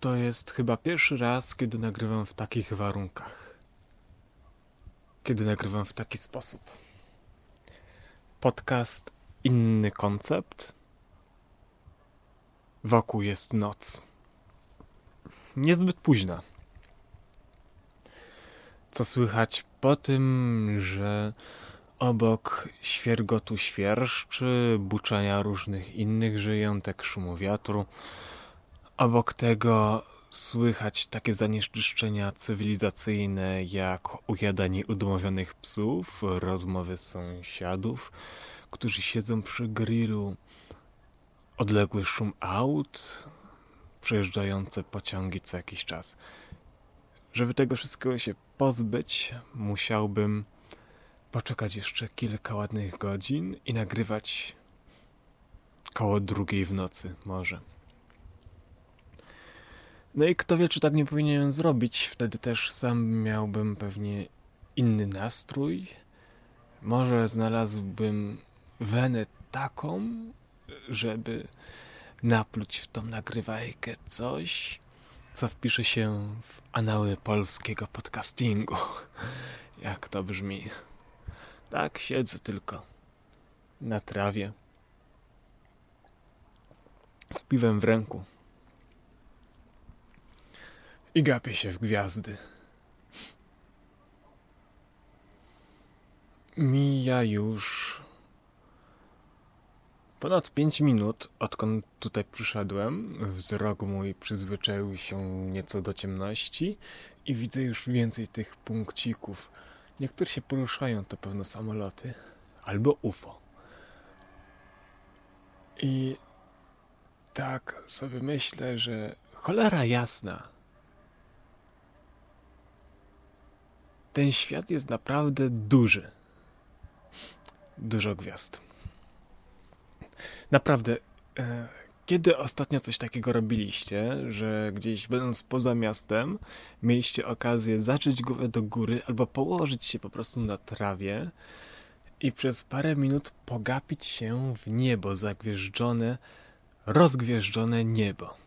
To jest chyba pierwszy raz, kiedy nagrywam w takich warunkach. Kiedy nagrywam w taki sposób. Podcast inny koncept. Wokół jest noc. Niezbyt późna. Co słychać po tym, że obok świergotu świerszczy, buczania różnych innych żyjątek, szumu wiatru, Obok tego słychać takie zanieczyszczenia cywilizacyjne jak ujadanie udomowionych psów, rozmowy sąsiadów, którzy siedzą przy grillu, odległy szum aut, przejeżdżające pociągi co jakiś czas. Żeby tego wszystkiego się pozbyć, musiałbym poczekać jeszcze kilka ładnych godzin i nagrywać koło drugiej w nocy może. No i kto wie, czy tak nie powinienem zrobić. Wtedy też sam miałbym pewnie inny nastrój. Może znalazłbym wenę taką, żeby napluć w tą nagrywajkę coś, co wpisze się w anały polskiego podcastingu. Jak to brzmi? Tak, siedzę tylko na trawie z piwem w ręku i gapię się w gwiazdy. Mija już ponad 5 minut, odkąd tutaj przyszedłem. Wzrok mój przyzwyczaił się nieco do ciemności i widzę już więcej tych punkcików. Niektóre się poruszają, to pewno samoloty albo UFO. I tak sobie myślę, że cholera jasna. Ten świat jest naprawdę duży. Dużo gwiazd. Naprawdę, e, kiedy ostatnio coś takiego robiliście, że gdzieś będąc poza miastem, mieliście okazję zacząć głowę do góry albo położyć się po prostu na trawie i przez parę minut pogapić się w niebo zagwieżdżone, rozgwieżdżone niebo.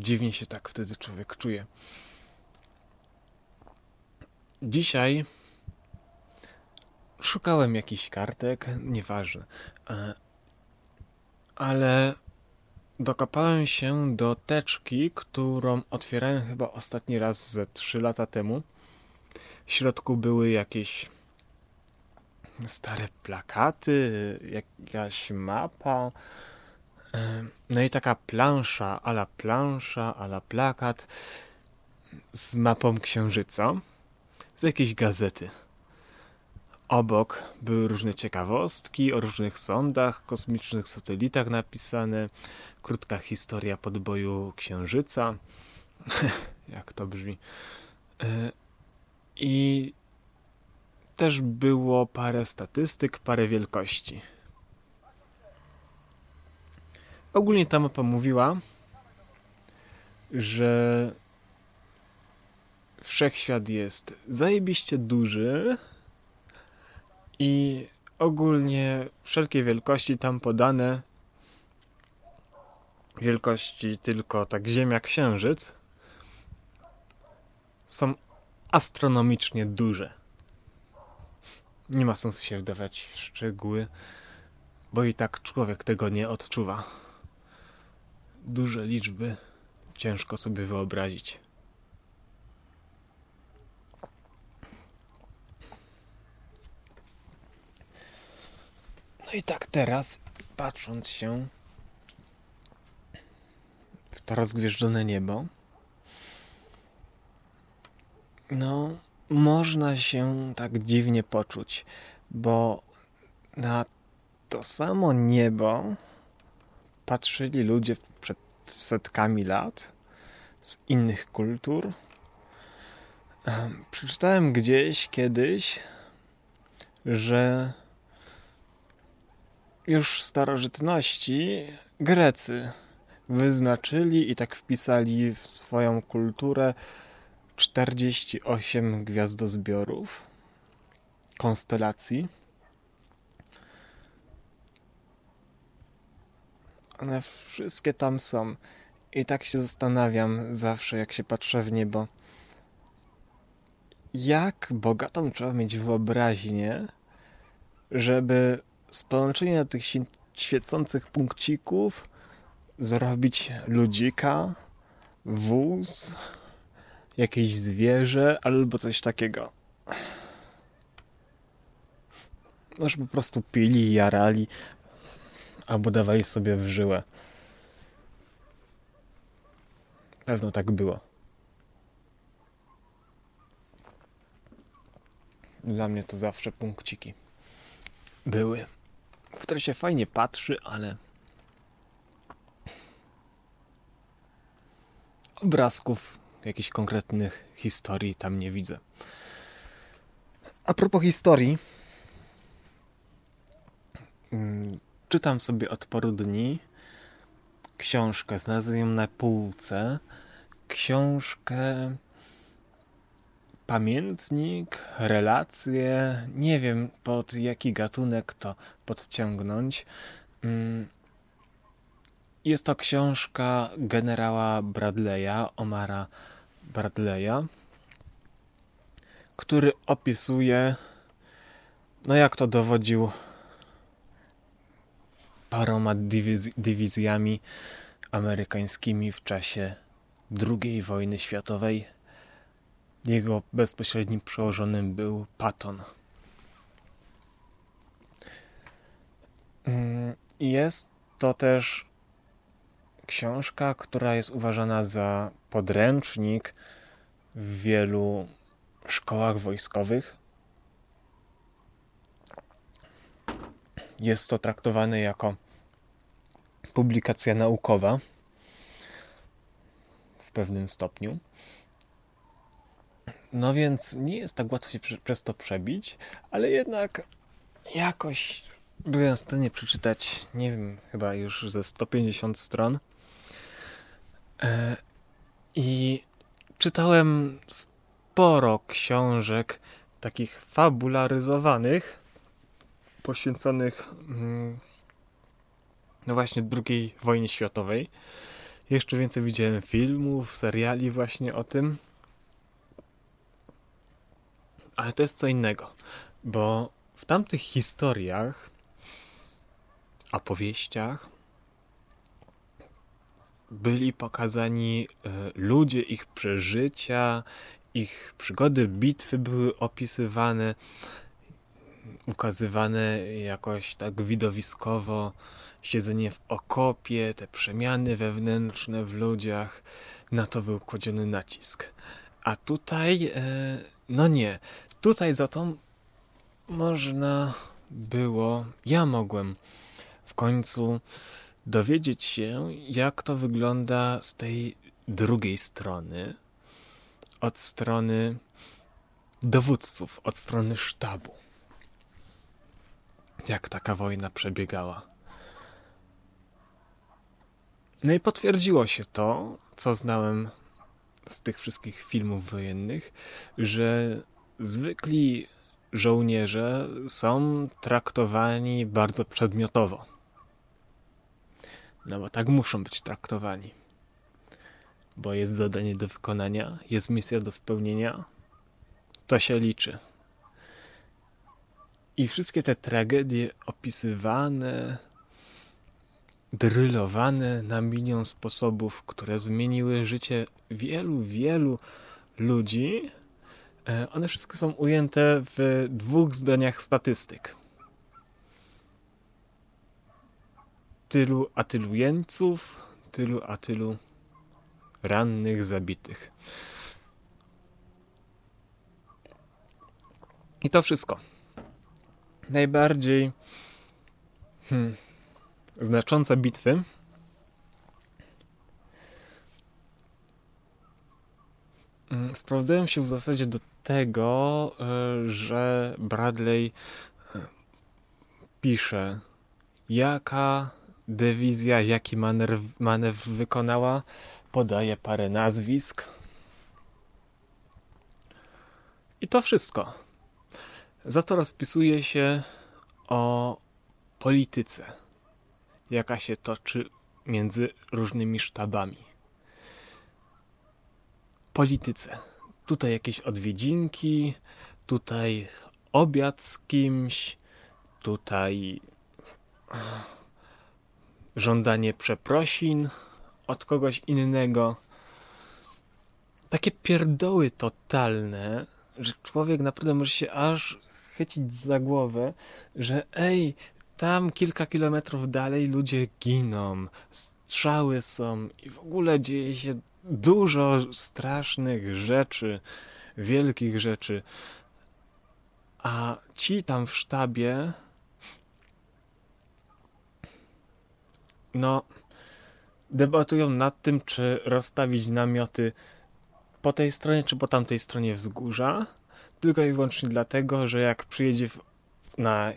Dziwnie się tak wtedy człowiek czuje. Dzisiaj szukałem jakichś kartek, nieważne. E, ale dokopałem się do teczki, którą otwierałem chyba ostatni raz ze 3 lata temu. W środku były jakieś stare plakaty, jakaś mapa, no i taka plansza, ala plansza, ala plakat z mapą księżyca z jakiejś gazety. Obok były różne ciekawostki o różnych sondach, kosmicznych satelitach napisane, krótka historia podboju księżyca. Jak to brzmi. E, I też było parę statystyk, parę wielkości. Ogólnie ta mapa mówiła, że wszechświat jest zajebiście duży i ogólnie wszelkie wielkości tam podane wielkości tylko tak Ziemia, Księżyc są astronomicznie duże. Nie ma sensu się wdawać w szczegóły, bo i tak człowiek tego nie odczuwa duże liczby ciężko sobie wyobrazić. No i tak teraz, patrząc się w to rozgwieżdżone niebo, no, można się tak dziwnie poczuć, bo na to samo niebo patrzyli ludzie przed setkami lat z innych kultur. Przeczytałem gdzieś kiedyś, że już w starożytności Grecy wyznaczyli i tak wpisali w swoją kulturę 48 gwiazdozbiorów, konstelacji One wszystkie tam są. I tak się zastanawiam zawsze, jak się patrzę w niebo. Jak bogatą trzeba mieć wyobraźnię, żeby z połączenia tych świecących punkcików zrobić ludzika, wóz, jakieś zwierzę albo coś takiego. Może po prostu pili, jarali albo dawali sobie w żyłę. Pewno tak było. Dla mnie to zawsze punkciki były, w które się fajnie patrzy, ale obrazków, jakichś konkretnych historii tam nie widzę. A propos historii, mm, czytam sobie od paru dni książkę, znalazłem ją na półce, książkę pamiętnik, relacje, nie wiem pod jaki gatunek to podciągnąć. Mm, jest to książka generała Bradley'a, Omara Bradley'a, który opisuje, no jak to dowodził paroma dywiz dywizjami amerykańskimi w czasie II wojny światowej. Jego bezpośrednim przełożonym był Patton. Mm, jest to też książka, która jest uważana za podręcznik w wielu szkołach wojskowych. Jest to traktowane jako publikacja naukowa w pewnym stopniu. No więc nie jest tak łatwo się przez to przebić, ale jednak jakoś byłem w stanie przeczytać, nie wiem, chyba już ze 150 stron. E, I czytałem sporo książek takich fabularyzowanych, poświęconych mm, no właśnie II wojnie światowej. Jeszcze więcej widziałem filmów, seriali właśnie o tym. Ale to jest co innego, bo w tamtych historiach, opowieściach byli pokazani e, ludzie, ich przeżycia, ich przygody, bitwy były opisywane, ukazywane jakoś tak widowiskowo, siedzenie w okopie, te przemiany wewnętrzne w ludziach, na to był kładziony nacisk. A tutaj, e, no nie, tutaj za to można było, ja mogłem w końcu dowiedzieć się, jak to wygląda z tej drugiej strony, od strony dowódców, od strony sztabu. Jak taka wojna przebiegała. No i potwierdziło się to, co znałem z tych wszystkich filmów wojennych, że zwykli żołnierze są traktowani bardzo przedmiotowo. No bo tak muszą być traktowani. Bo jest zadanie do wykonania, jest misja do spełnienia. To się liczy. I wszystkie te tragedie opisywane, drylowane na milion sposobów, które zmieniły życie wielu, wielu ludzi, e, one wszystkie są ujęte w dwóch zdaniach statystyk. Tylu a tylu jeńców, tylu a tylu rannych, zabitych. I to wszystko. Najbardziej hmm, znaczące bitwy mm, sprowadzają się w zasadzie do tego, e, że Bradley e, pisze, jaka dywizja, jaki manewr, manewr wykonała, podaje parę nazwisk. I to wszystko. Za to rozpisuje się o polityce jaka się toczy między różnymi sztabami. Polityce. Tutaj jakieś odwiedzinki, tutaj obiad z kimś, tutaj żądanie przeprosin od kogoś innego. Takie pierdoły totalne, że człowiek naprawdę może się aż chycić za głowę, że ej, tam kilka kilometrów dalej ludzie giną, strzały są i w ogóle dzieje się dużo strasznych rzeczy, wielkich rzeczy. A ci tam w sztabie, no, debatują nad tym, czy rozstawić namioty po tej stronie, czy po tamtej stronie wzgórza. Tylko i wyłącznie dlatego, że jak przyjedzie na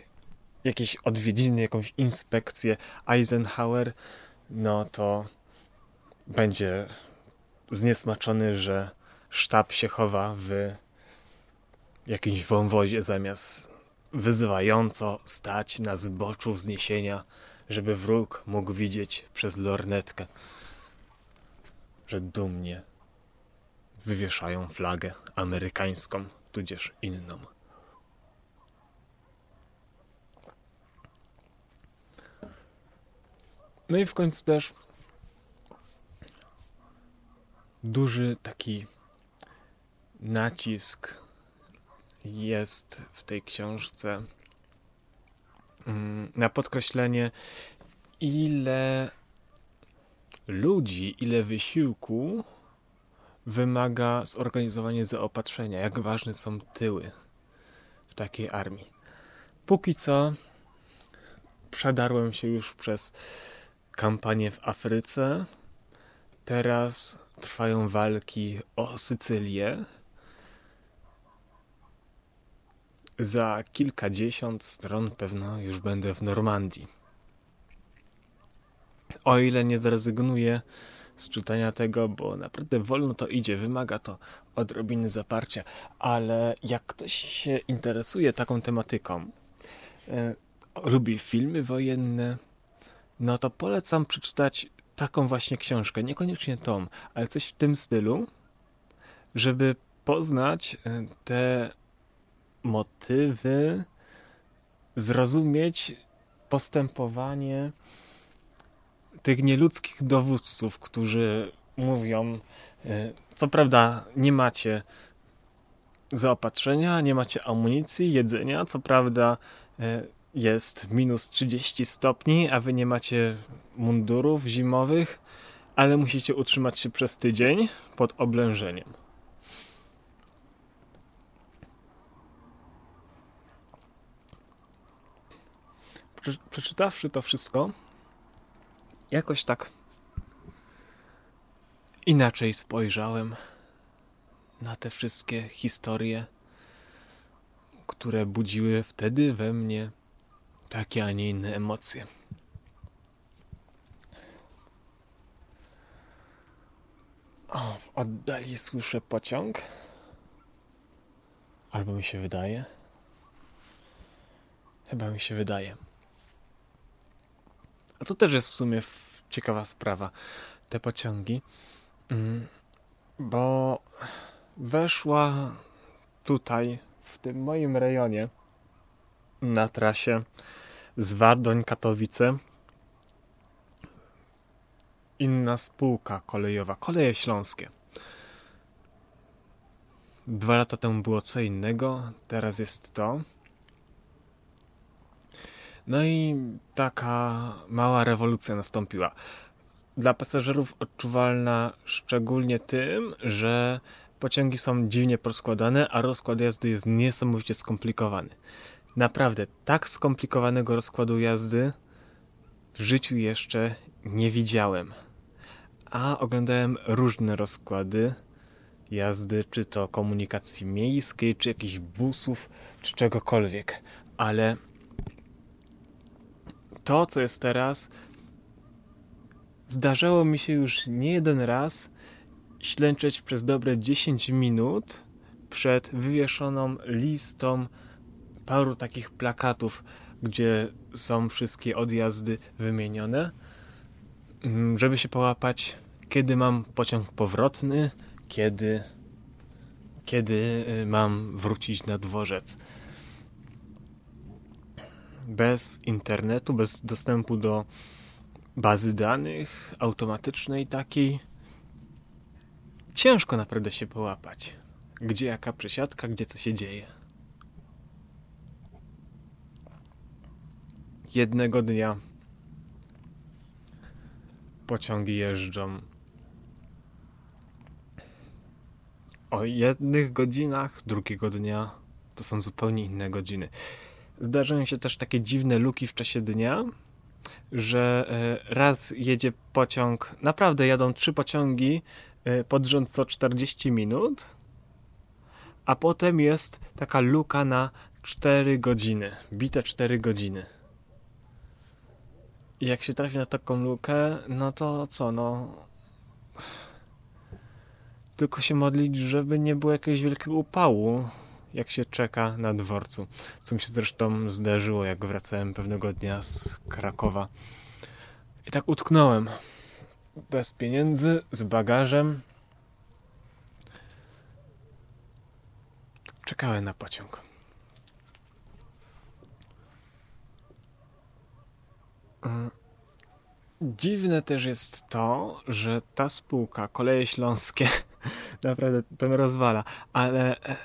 jakieś odwiedziny, jakąś inspekcję Eisenhower, no to będzie zniesmaczony, że sztab się chowa w jakimś wąwozie zamiast wyzywająco stać na zboczu wzniesienia, żeby wróg mógł widzieć przez lornetkę, że dumnie wywieszają flagę amerykańską, tudzież inną. No i w końcu też duży taki nacisk jest w tej książce mm, na podkreślenie, ile ludzi, ile wysiłku wymaga zorganizowanie zaopatrzenia, jak ważne są tyły w takiej armii. Póki co przedarłem się już przez kampanię w Afryce. Teraz trwają walki o Sycylię. Za kilkadziesiąt stron pewno już będę w Normandii. O ile nie zrezygnuję z czytania tego, bo naprawdę wolno to idzie, wymaga to odrobiny zaparcia, ale jak ktoś się interesuje taką tematyką, e, lubi filmy wojenne, no to polecam przeczytać taką właśnie książkę, niekoniecznie tą, ale coś w tym stylu, żeby poznać e, te motywy, zrozumieć postępowanie tych nieludzkich dowódców, którzy mówią, e, co prawda nie macie zaopatrzenia, nie macie amunicji, jedzenia, co prawda e, jest minus 30 stopni, a wy nie macie mundurów zimowych, ale musicie utrzymać się przez tydzień pod oblężeniem. Przeczytawszy to wszystko, jakoś tak inaczej spojrzałem na te wszystkie historie, które budziły wtedy we mnie takie, a nie inne emocje. O, w oddali słyszę pociąg. Albo mi się wydaje. Chyba mi się wydaje. A to też jest w sumie ciekawa sprawa. Te pociągi. Mm, bo weszła tutaj, w tym moim rejonie, na trasie Zwardoń-Katowice inna spółka kolejowa, Koleje Śląskie. Dwa lata temu było co innego, teraz jest to. No i taka mała rewolucja nastąpiła. Dla pasażerów odczuwalna szczególnie tym, że pociągi są dziwnie poskładane, a rozkład jazdy jest niesamowicie skomplikowany. Naprawdę, tak skomplikowanego rozkładu jazdy w życiu jeszcze nie widziałem. A oglądałem różne rozkłady jazdy, czy to komunikacji miejskiej, czy jakichś busów, czy czegokolwiek. Ale to, co jest teraz, zdarzało mi się już nie jeden raz ślęczeć przez dobre 10 minut przed wywieszoną listą paru takich plakatów, gdzie są wszystkie odjazdy wymienione. mm, żeby się połapać, kiedy mam pociąg powrotny, kiedy, kiedy y, mam wrócić na dworzec. Bez internetu, bez dostępu do bazy danych automatycznej takiej, ciężko naprawdę się połapać. Gdzie jaka przesiadka, gdzie co się dzieje. Jednego dnia pociągi jeżdżą o jednych godzinach, drugiego dnia to są zupełnie inne godziny. Zdarzają się też takie dziwne luki w czasie dnia, że e, raz jedzie pociąg, naprawdę jadą trzy pociągi e, pod rząd co 40 minut, a potem jest taka luka na 4 godziny, bite 4 godziny. I jak się trafi na taką lukę, no to co, no... Tylko się modlić, żeby nie było jakiegoś wielkiego upału, jak się czeka na dworcu. Co mi się zresztą zdarzyło, jak wracałem pewnego dnia z Krakowa. I tak utknąłem. Bez pieniędzy, z bagażem. Czekałem na pociąg. Mm. Dziwne też jest to, że ta spółka, Koleje Śląskie, naprawdę to mnie rozwala, ale e,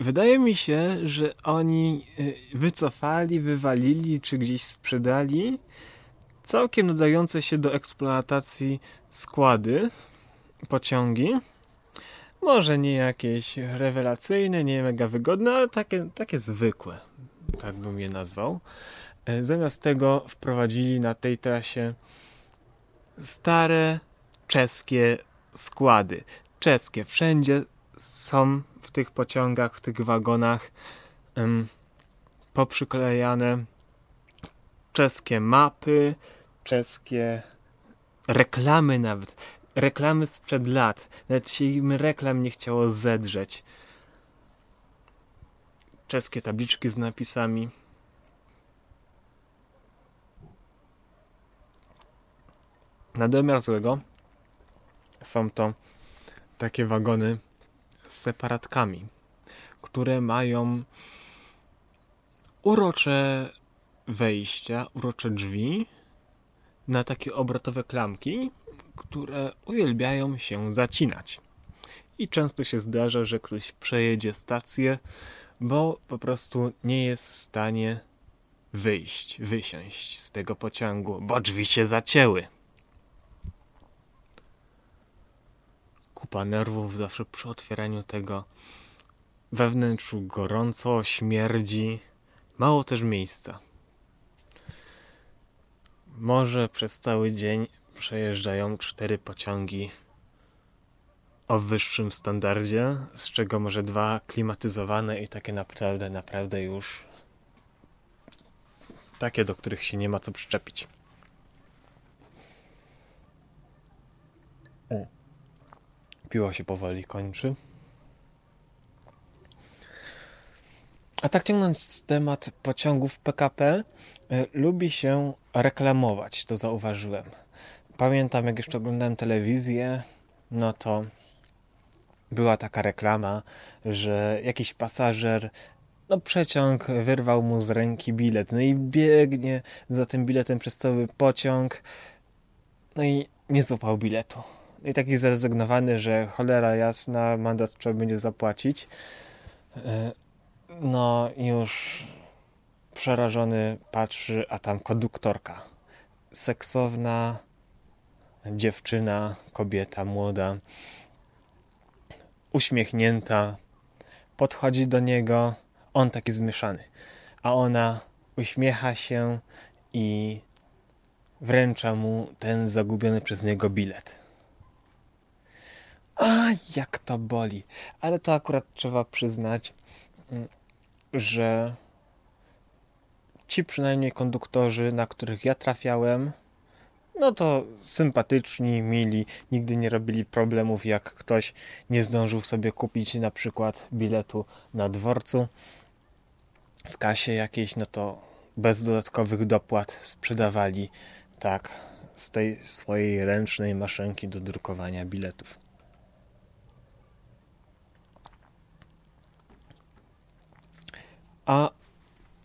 wydaje mi się, że oni e, wycofali, wywalili czy gdzieś sprzedali całkiem nadające się do eksploatacji składy, pociągi. Może nie jakieś rewelacyjne, nie mega wygodne, ale takie, takie zwykłe, tak bym je nazwał. E, zamiast tego wprowadzili na tej trasie stare czeskie składy. Czeskie. Wszędzie są tych pociągach, w tych wagonach um, poprzyklejane czeskie mapy, czeskie reklamy nawet. Reklamy sprzed lat. Nawet się im reklam nie chciało zedrzeć. Czeskie tabliczki z napisami. Na domiar złego są to takie wagony z separatkami, które mają urocze wejścia, urocze drzwi na takie obrotowe klamki, które uwielbiają się zacinać. I często się zdarza, że ktoś przejedzie stację, bo po prostu nie jest w stanie wyjść, wysiąść z tego pociągu, bo drzwi się zacięły. Kupa nerwów zawsze przy otwieraniu tego. We wnętrzu gorąco, śmierdzi, mało też miejsca. Może przez cały dzień przejeżdżają cztery pociągi o wyższym standardzie, z czego może dwa klimatyzowane i takie naprawdę, naprawdę już takie, do których się nie ma co przyczepić. Piło się powoli kończy. A tak ciągnąc temat pociągów PKP, y, lubi się reklamować, to zauważyłem. Pamiętam, jak jeszcze oglądałem telewizję, no to była taka reklama, że jakiś pasażer, no przeciąg wyrwał mu z ręki bilet, no i biegnie za tym biletem przez cały pociąg, no i nie złapał biletu i taki zrezygnowany, że cholera jasna, mandat trzeba będzie zapłacić. E, no już przerażony patrzy, a tam konduktorka. Seksowna dziewczyna, kobieta młoda, uśmiechnięta, podchodzi do niego, on taki zmieszany, a ona uśmiecha się i wręcza mu ten zagubiony przez niego bilet. A, jak to boli. Ale to akurat trzeba przyznać, mm, że ci przynajmniej konduktorzy, na których ja trafiałem, no to sympatyczni, mili, nigdy nie robili problemów, jak ktoś nie zdążył sobie kupić na przykład biletu na dworcu w kasie jakiejś, no to bez dodatkowych dopłat sprzedawali tak z tej swojej ręcznej maszynki do drukowania biletów. A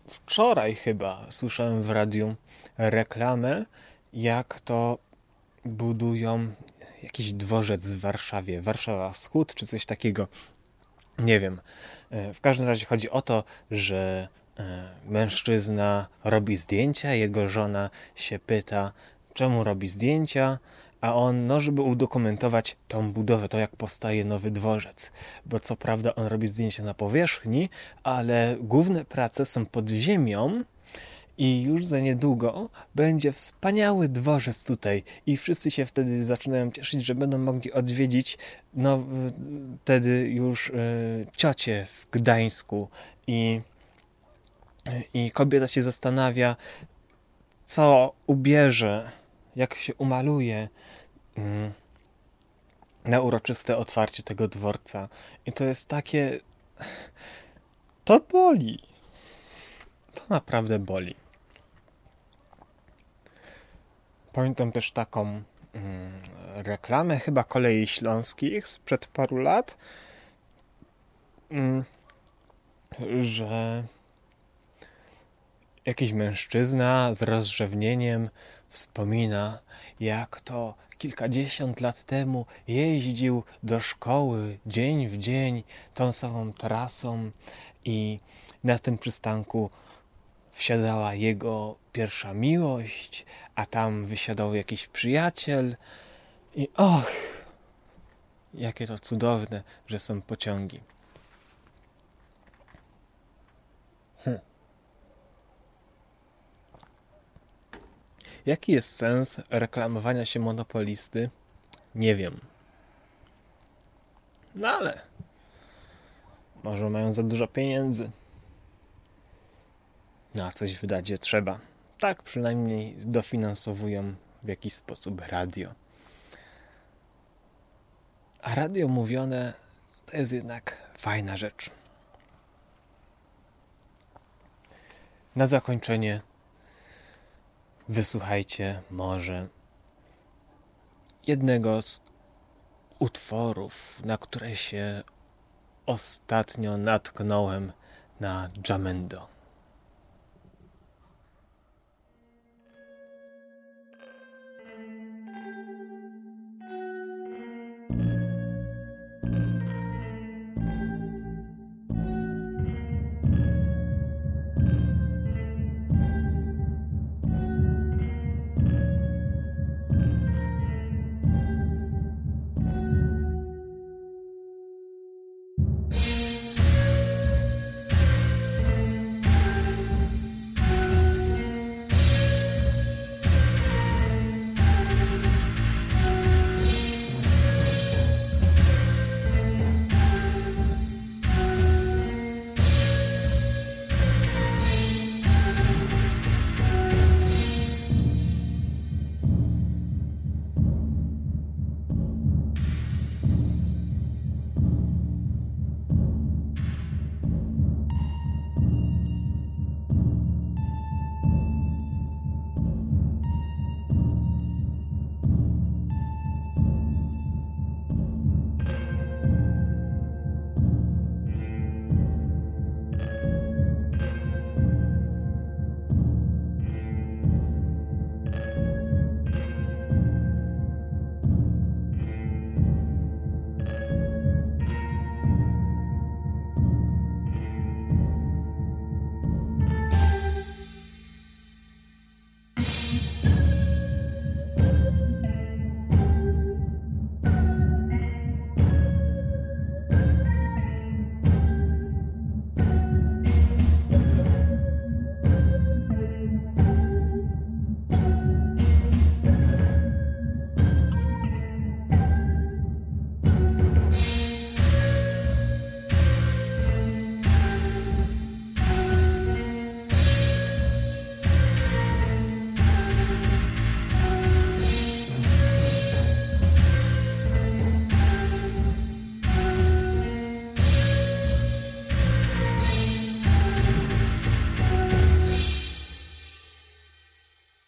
wczoraj chyba słyszałem w radiu reklamę, jak to budują jakiś dworzec w Warszawie, Warszawa Wschód czy coś takiego. Nie wiem. E, w każdym razie chodzi o to, że e, mężczyzna robi zdjęcia, jego żona się pyta, czemu robi zdjęcia, a on, no żeby udokumentować tą budowę, to jak powstaje nowy dworzec. Bo co prawda on robi zdjęcia na powierzchni, ale główne prace są pod ziemią i już za niedługo będzie wspaniały dworzec tutaj. I wszyscy się wtedy zaczynają cieszyć, że będą mogli odwiedzić no wtedy już y, ciocie w Gdańsku. I, i kobieta się zastanawia, co ubierze, jak się umaluje na uroczyste otwarcie tego dworca. I to jest takie... To boli. To naprawdę boli. Pamiętam też taką mm, reklamę chyba kolei śląskich sprzed paru lat, mm, że jakiś mężczyzna z rozrzewnieniem wspomina, jak to kilkadziesiąt lat temu jeździł do szkoły dzień w dzień tą samą trasą i na tym przystanku wsiadała jego pierwsza miłość, a tam wysiadał jakiś przyjaciel i och, jakie to cudowne, że są pociągi. Hm. Jaki jest sens reklamowania się monopolisty? Nie wiem. No ale może mają za dużo pieniędzy. No a coś wydać je trzeba. Tak przynajmniej dofinansowują w jakiś sposób radio. A radio mówione to jest jednak fajna rzecz. Na zakończenie wysłuchajcie może jednego z utworów, na które się ostatnio natknąłem na Jamendo.